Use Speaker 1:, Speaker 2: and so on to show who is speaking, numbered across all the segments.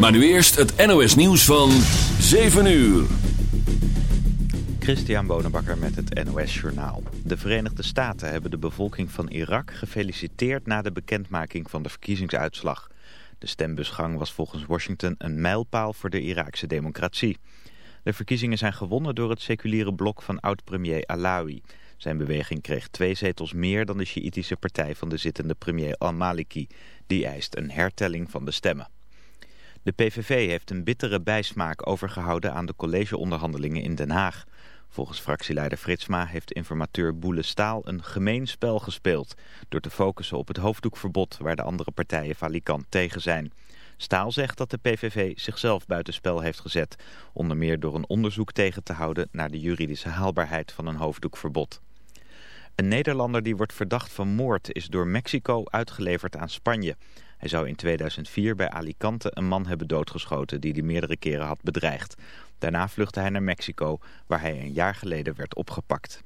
Speaker 1: Maar nu eerst het NOS nieuws van 7 uur.
Speaker 2: Christian Bonenbakker met het NOS Journaal. De Verenigde Staten hebben de bevolking van Irak gefeliciteerd na de bekendmaking van de verkiezingsuitslag. De stembusgang was volgens Washington een mijlpaal voor de Iraakse democratie. De verkiezingen zijn gewonnen door het seculiere blok van oud-premier Alawi. Zijn beweging kreeg twee zetels meer dan de Sjiïtische partij van de zittende premier al-Maliki. Die eist een hertelling van de stemmen. De PVV heeft een bittere bijsmaak overgehouden aan de collegeonderhandelingen in Den Haag. Volgens fractieleider Fritsma heeft informateur Boele Staal een gemeen spel gespeeld... door te focussen op het hoofddoekverbod waar de andere partijen valikant tegen zijn. Staal zegt dat de PVV zichzelf buitenspel heeft gezet... onder meer door een onderzoek tegen te houden naar de juridische haalbaarheid van een hoofddoekverbod. Een Nederlander die wordt verdacht van moord is door Mexico uitgeleverd aan Spanje. Hij zou in 2004 bij Alicante een man hebben doodgeschoten die hij meerdere keren had bedreigd. Daarna vluchtte hij naar Mexico, waar hij een jaar geleden werd opgepakt.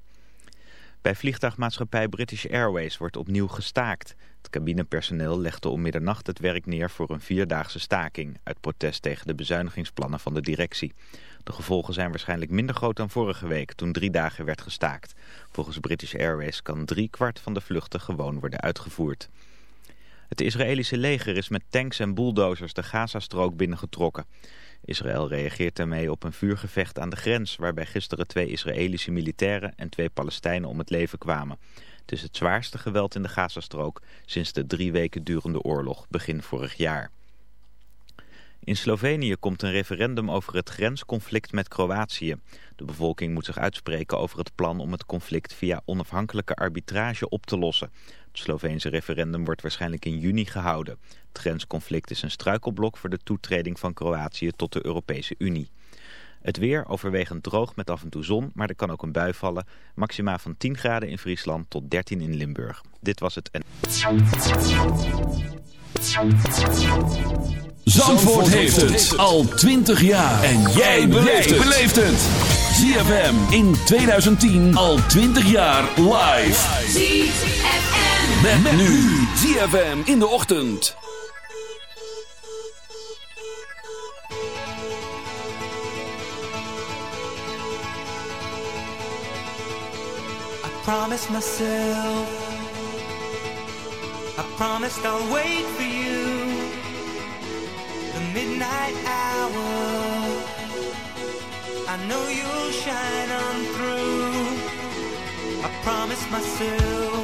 Speaker 2: Bij vliegtuigmaatschappij British Airways wordt opnieuw gestaakt. Het cabinepersoneel legde om middernacht het werk neer voor een vierdaagse staking... uit protest tegen de bezuinigingsplannen van de directie. De gevolgen zijn waarschijnlijk minder groot dan vorige week, toen drie dagen werd gestaakt. Volgens British Airways kan drie kwart van de vluchten gewoon worden uitgevoerd. Het Israëlische leger is met tanks en bulldozers de Gazastrook binnengetrokken. Israël reageert daarmee op een vuurgevecht aan de grens... waarbij gisteren twee Israëlische militairen en twee Palestijnen om het leven kwamen. Het is het zwaarste geweld in de Gazastrook sinds de drie weken durende oorlog begin vorig jaar. In Slovenië komt een referendum over het grensconflict met Kroatië. De bevolking moet zich uitspreken over het plan om het conflict via onafhankelijke arbitrage op te lossen. Het Sloveense referendum wordt waarschijnlijk in juni gehouden. Het grensconflict is een struikelblok voor de toetreding van Kroatië tot de Europese Unie. Het weer overwegend droog met af en toe zon, maar er kan ook een bui vallen. Maxima van 10 graden in Friesland tot 13 in Limburg. Dit was het en...
Speaker 1: Zandvoort heeft het al 20 jaar. En jij beleeft het. ZFM in 2010 al 20 jaar live. ZFM. Met, nu. ZFM in de ochtend.
Speaker 3: I promise myself. I promised I'll wait for you. The midnight hour. I know you'll shine on through. I promise myself.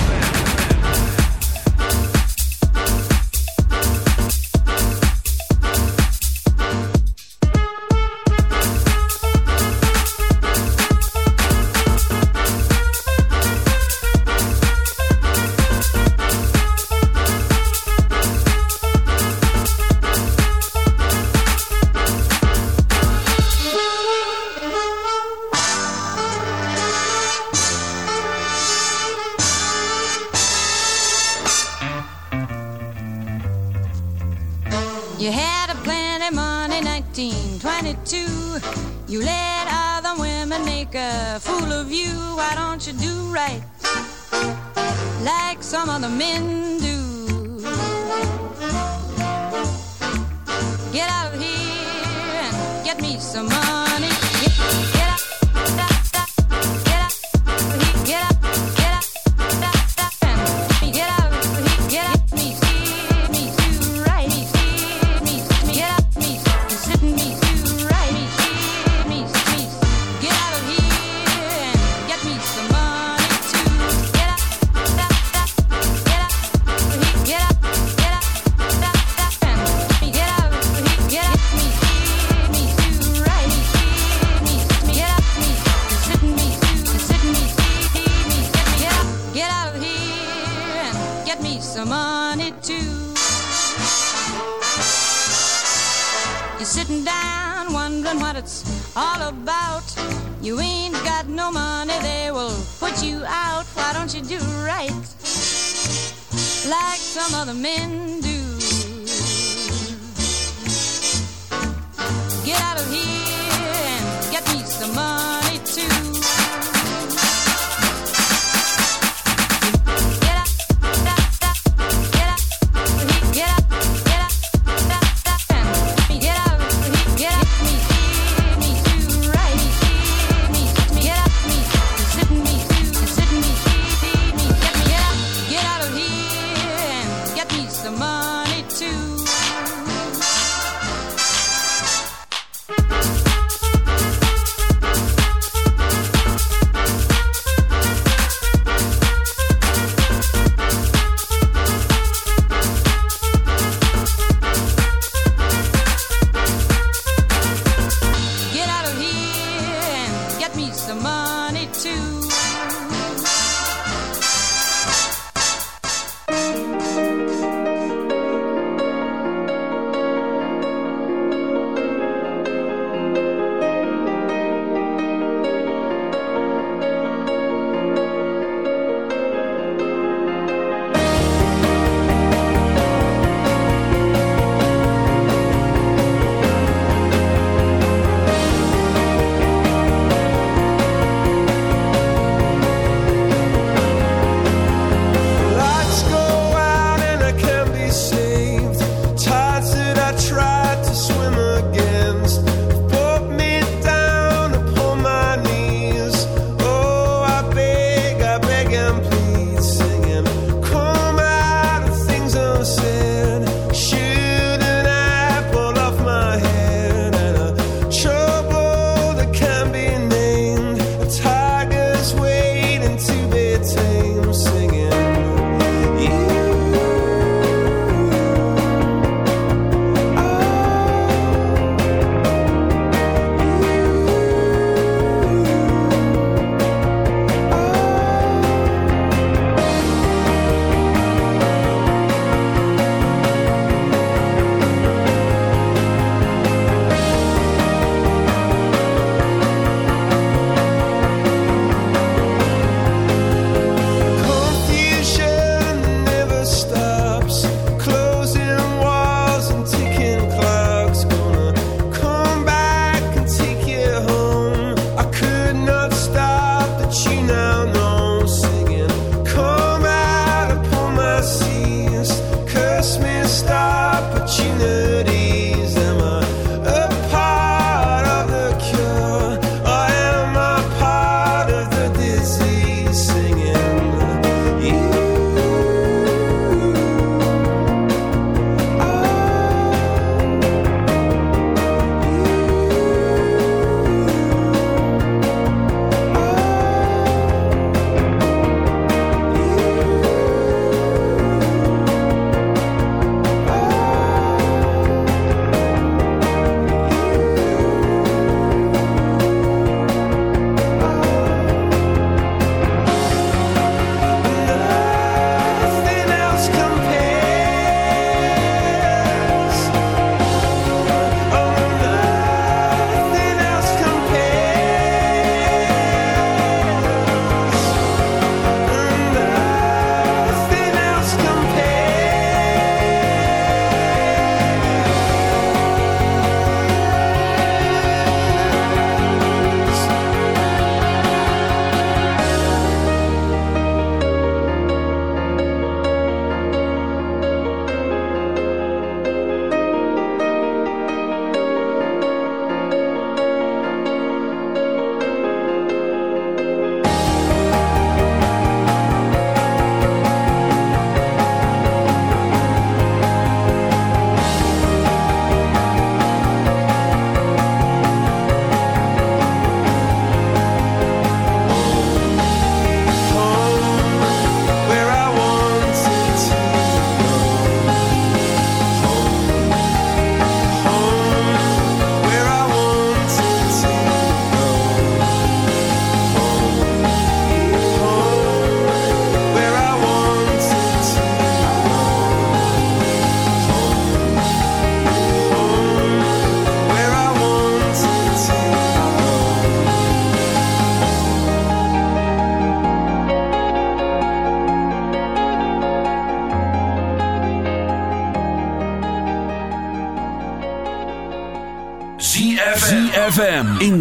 Speaker 4: like some other men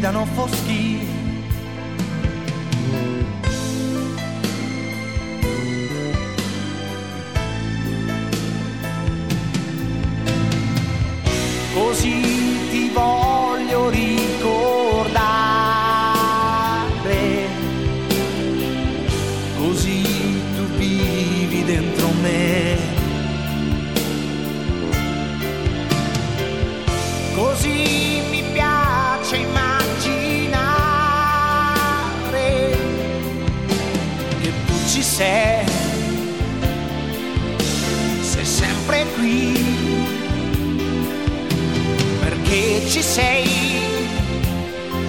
Speaker 5: gridano foschi. Così ti voglio ricordare, sei.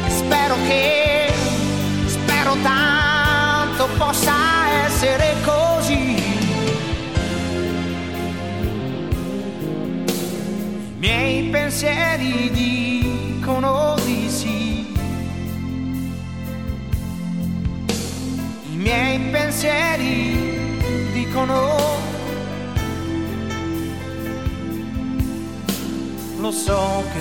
Speaker 5: Spero che, spero tanto possa essere così. Miei pensieri dicono di sì. I miei pensieri dicono. Lo so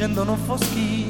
Speaker 5: scendono foschi.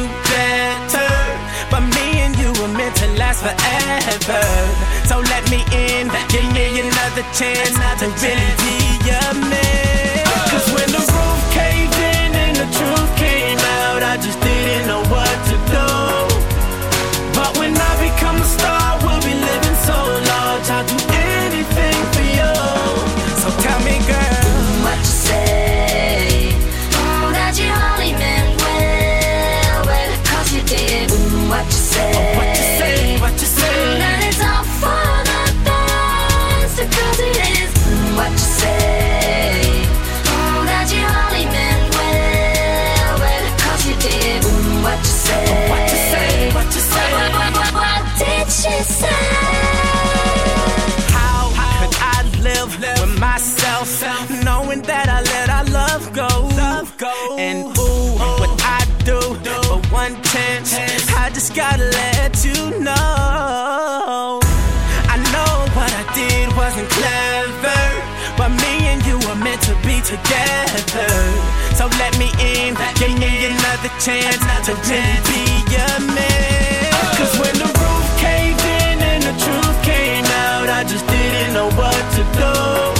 Speaker 6: do better. But me and you were meant to last forever. So let me in, give me another chance another to chance. really gotta let you know. I know what I did wasn't clever, but me and you were meant to be together. So let me in, let give me, in. another chance another to really be your man. Oh. Cause when the roof caved in and the truth came out, I just didn't know what to do.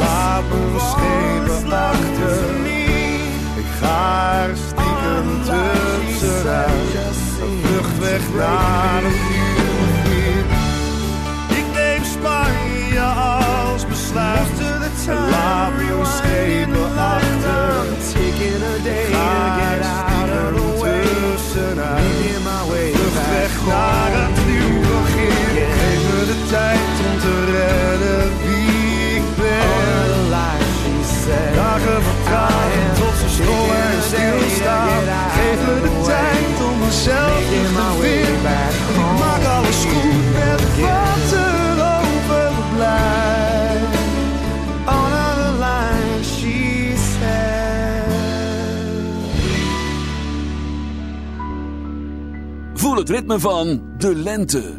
Speaker 7: Laat me schepen achter. Ik ga er stiekem tussenuit. Een vlucht weg naar een nieuwe. Ik neem Spanje als besluit. Laat me schepen achter. Ik ga er stiekem tussenuit. Vlucht weg naar een mezelf terug te vinden. Ik maak alles goed met wat er overblijft.
Speaker 8: On the line, she said.
Speaker 1: Voel het ritme van de lente.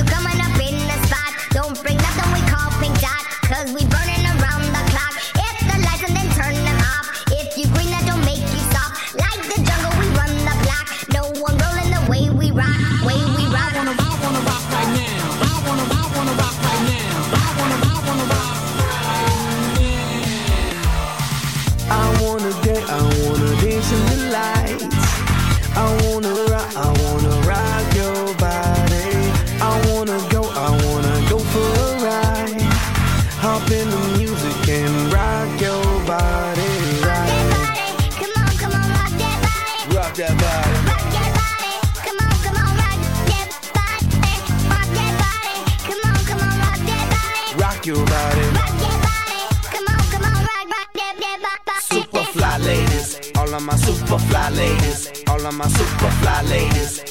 Speaker 8: my super fly ladies,